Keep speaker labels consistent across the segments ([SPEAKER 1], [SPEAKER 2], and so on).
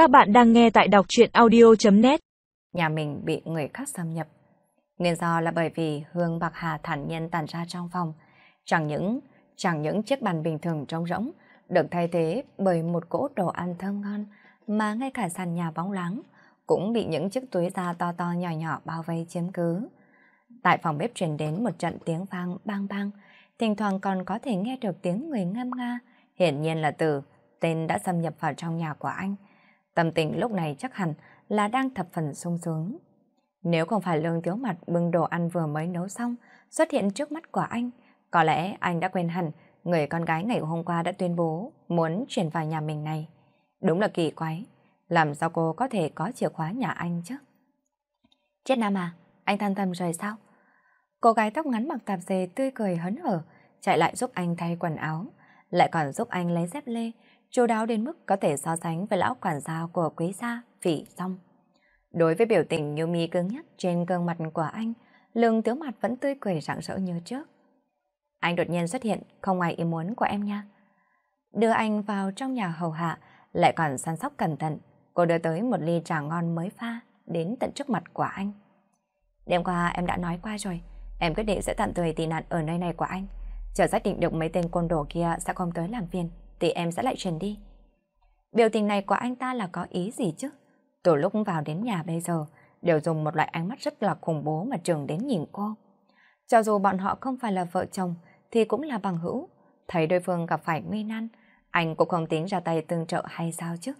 [SPEAKER 1] Các bạn đang nghe tại đọc truyện audio.net
[SPEAKER 2] Nhà mình bị người khác xâm nhập. Nguyên do là bởi vì hương bạc hà thản nhiên tàn ra trong phòng. Chẳng những, chẳng những chiếc bàn bình thường trống rỗng được thay thế bởi một cỗ đồ ăn thơm ngon mà ngay cả sàn nhà bóng láng cũng bị những chiếc túi da to to nhỏ nhỏ bao vây chiếm cứ. Tại phòng bếp truyền đến một trận tiếng vang bang bang, thỉnh thoảng còn có thể nghe được tiếng người ngâm nga, hiển nhiên là từ tên đã xâm nhập vào trong nhà của anh. Tâm tình lúc này chắc hẳn là đang thập phần sung sướng. Nếu không phải lương thiếu mặt bưng đồ ăn vừa mới nấu xong xuất hiện trước mắt của anh, có lẽ anh đã quên hẳn người con gái ngày hôm qua đã tuyên bố muốn chuyển vào nhà mình này. Đúng là kỳ quái, làm sao cô có thể có chìa khóa nhà anh chứ? Chết Nam à, anh than tâm rồi sao? Cô gái tóc ngắn mặc tạp dề tươi cười hấn hở, chạy lại giúp anh thay quần áo, lại còn giúp anh lấy dép lê, chu đáo đến mức có thể so sánh với lão quản gia của quý gia, vị song. Đối với biểu tình như mi cứng nhắc trên gương mặt của anh, lương tiếu mặt vẫn tươi cười rạng rỡ như trước. Anh đột nhiên xuất hiện, không ngoài ý muốn của em nha. Đưa anh vào trong nhà hầu hạ, lại còn săn sóc cẩn thận. Cô đưa tới một ly trà ngon mới pha, đến tận trước mặt của anh. Đêm qua em đã nói qua rồi, em quyết định sẽ tạm thời tị nạn ở nơi này của anh. Chờ xác định được mấy tên côn đồ kia sẽ không tới làm phiền, thì em sẽ lại truyền đi. Biểu tình này của anh ta là có ý gì chứ? Từ lúc vào đến nhà bây giờ, đều dùng một loại ánh mắt rất là khủng bố mà trường đến nhìn cô. Cho dù bọn họ không phải là vợ chồng, thì cũng là bằng hữu. Thấy đối phương gặp phải nguy nan, anh cũng không tính ra tay tương trợ hay sao chứ?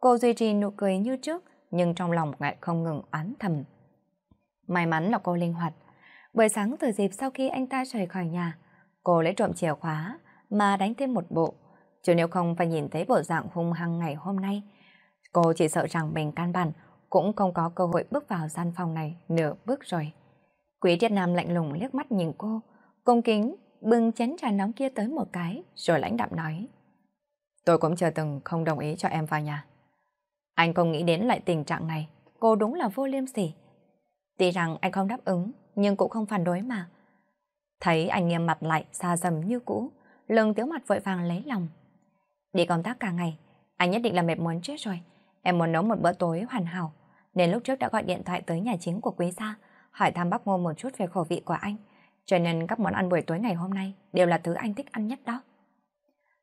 [SPEAKER 2] Cô duy trì nụ cười như trước, nhưng trong lòng lại không ngừng oán thầm. May mắn là cô linh hoạt. Buổi sáng từ dịp sau khi anh ta rời khỏi nhà, cô lấy trộm chìa khóa mà đánh thêm một bộ. Chứ nếu không phải nhìn thấy bộ dạng hung hăng ngày hôm nay, cô chỉ sợ rằng mình căn bản cũng không có cơ hội bước vào gian phòng này nửa bước rồi. Quý Triết Nam lạnh lùng liếc mắt nhìn cô, cung kính bưng chén trà nóng kia tới một cái, rồi lãnh đạm nói. Tôi cũng chờ từng không đồng ý cho em vào nhà. Anh không nghĩ đến lại tình trạng này, cô đúng là vô liêm sỉ. Tuy rằng anh không đáp ứng, nhưng cũng không phản đối mà. Thấy anh nghiêm mặt lại xa dầm như cũ, lưng tiếu mặt vội vàng lấy lòng. Đi công tác cả ngày, anh nhất định là mệt muốn chết rồi. Em muốn nấu một bữa tối hoàn hảo, nên lúc trước đã gọi điện thoại tới nhà chính của quý gia, hỏi thăm bác ngô một chút về khẩu vị của anh. Cho nên các món ăn buổi tối ngày hôm nay đều là thứ anh thích ăn nhất đó.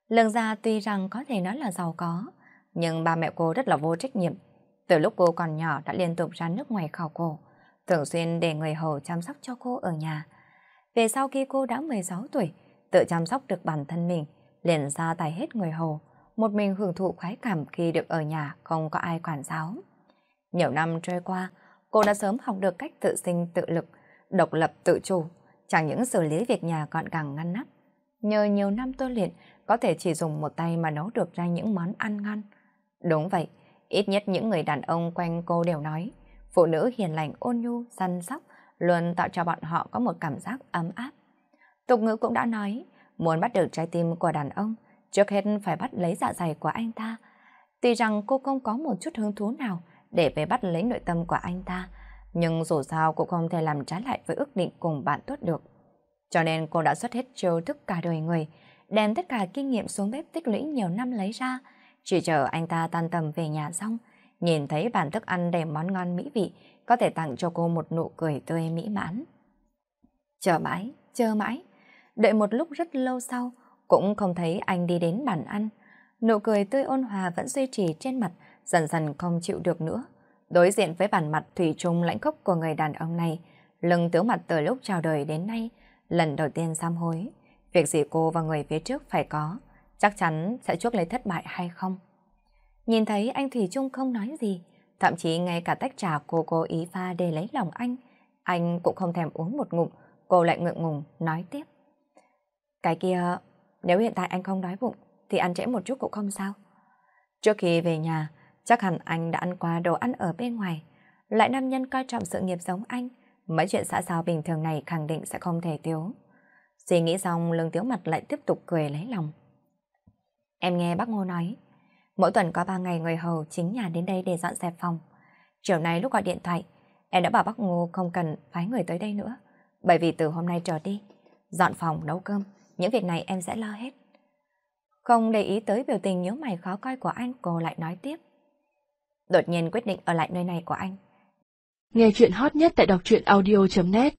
[SPEAKER 2] Lương gia tuy rằng có thể nói là giàu có, nhưng ba mẹ cô rất là vô trách nhiệm. Từ lúc cô còn nhỏ đã liên tục ra nước ngoài khảo cổ, thường xuyên để người hầu chăm sóc cho cô ở nhà. Về sau khi cô đã 16 tuổi, tự chăm sóc được bản thân mình, liền ra tài hết người hầu, một mình hưởng thụ khoái cảm khi được ở nhà không có ai quản giáo. Nhiều năm trôi qua, cô đã sớm học được cách tự sinh tự lực, độc lập tự chủ, chẳng những xử lý việc nhà gọn gàng ngăn nắp. Nhờ nhiều năm tôi luyện, có thể chỉ dùng một tay mà nấu được ra những món ăn ngon. Đúng vậy, ít nhất những người đàn ông quanh cô đều nói, phụ nữ hiền lành ôn nhu, săn sóc, luôn tạo cho bọn họ có một cảm giác ấm áp. Tục ngữ cũng đã nói, muốn bắt được trái tim của đàn ông, trước hết phải bắt lấy dạ dày của anh ta. Tuy rằng cô không có một chút hứng thú nào để về bắt lấy nội tâm của anh ta, nhưng dù sao cũng không thể làm trái lại với ước định cùng bạn tốt được. Cho nên cô đã xuất hết chiêu thức cả đời người, đem tất cả kinh nghiệm xuống bếp tích lũy nhiều năm lấy ra, chỉ chờ anh ta tan tầm về nhà xong, nhìn thấy bàn thức ăn đầy món ngon mỹ vị, có thể tặng cho cô một nụ cười tươi mỹ mãn. Chờ mãi, chờ mãi, đợi một lúc rất lâu sau, cũng không thấy anh đi đến bàn ăn. Nụ cười tươi ôn hòa vẫn duy trì trên mặt, dần dần không chịu được nữa. Đối diện với bản mặt thủy chung lãnh khốc của người đàn ông này, lưng tướng mặt từ lúc chào đời đến nay, lần đầu tiên sám hối. Việc gì cô và người phía trước phải có, chắc chắn sẽ chuốc lấy thất bại hay không. Nhìn thấy anh Thủy Trung không nói gì, thậm chí ngay cả tách trà cô cố ý pha để lấy lòng anh, anh cũng không thèm uống một ngụm, cô lại ngượng ngùng nói tiếp. Cái kia, nếu hiện tại anh không đói bụng, thì ăn trễ một chút cũng không sao. Trước khi về nhà, chắc hẳn anh đã ăn qua đồ ăn ở bên ngoài. Lại nam nhân coi trọng sự nghiệp giống anh, mấy chuyện xã giao bình thường này khẳng định sẽ không thể thiếu. Suy nghĩ xong, lương tiếu mặt lại tiếp tục cười lấy lòng. Em nghe bác Ngô nói, mỗi tuần có ba ngày người hầu chính nhà đến đây để dọn dẹp phòng. Chiều nay lúc gọi điện thoại, em đã bảo bác Ngô không cần phái người tới đây nữa, bởi vì từ hôm nay trở đi, dọn phòng, nấu cơm, những việc này em sẽ lo hết. Không để ý tới biểu tình nhớ mày khó coi của anh, cô lại nói tiếp. đột nhiên quyết định ở lại nơi này của anh.
[SPEAKER 1] Nghe chuyện hot nhất tại đọc truyện audio.net